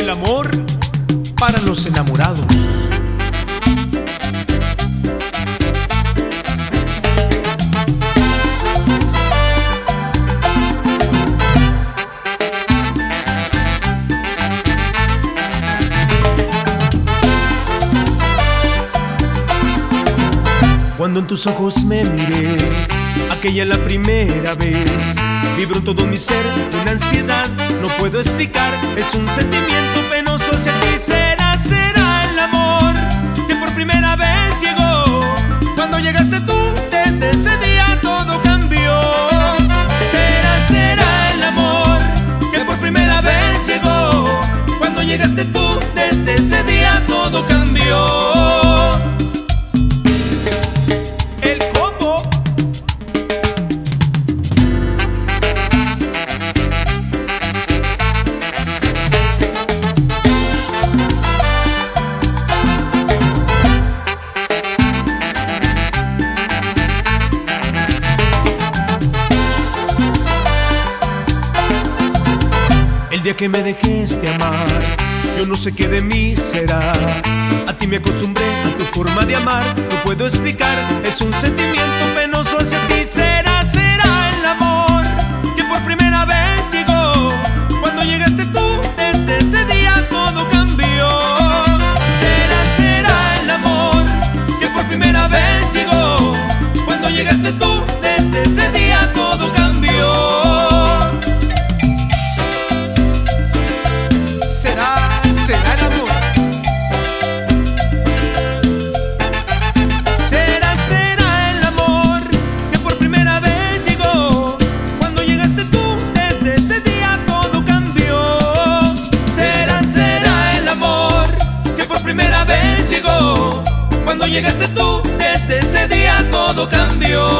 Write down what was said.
El amor para los enamorados. Cuando en tus ojos me miré, aquella la primera vez, vibró todo mi ser, una ansiedad, no puedo explicar, es un sentimiento penoso hacia ti, será, será el amor que por primera vez llegó. Cuando llegaste tú, desde ese día todo cambió. Será, será el amor que por primera vez llegó. Cuando llegaste tú, desde ese día todo cambió. El día que me dejes de amar, yo no sé qué de mí será. A ti me acostumbré a tu forma de amar, no puedo explicar, es un sentimiento penoso hacia ti. Será, será el amor que por primera vez llegó. Cuando llegaste tú, desde ese día todo cambió. Será, será el amor que por primera vez llegó. Cuando llegaste tú, desde ese día todo Cuando llegaste tú, desde ese día todo cambió.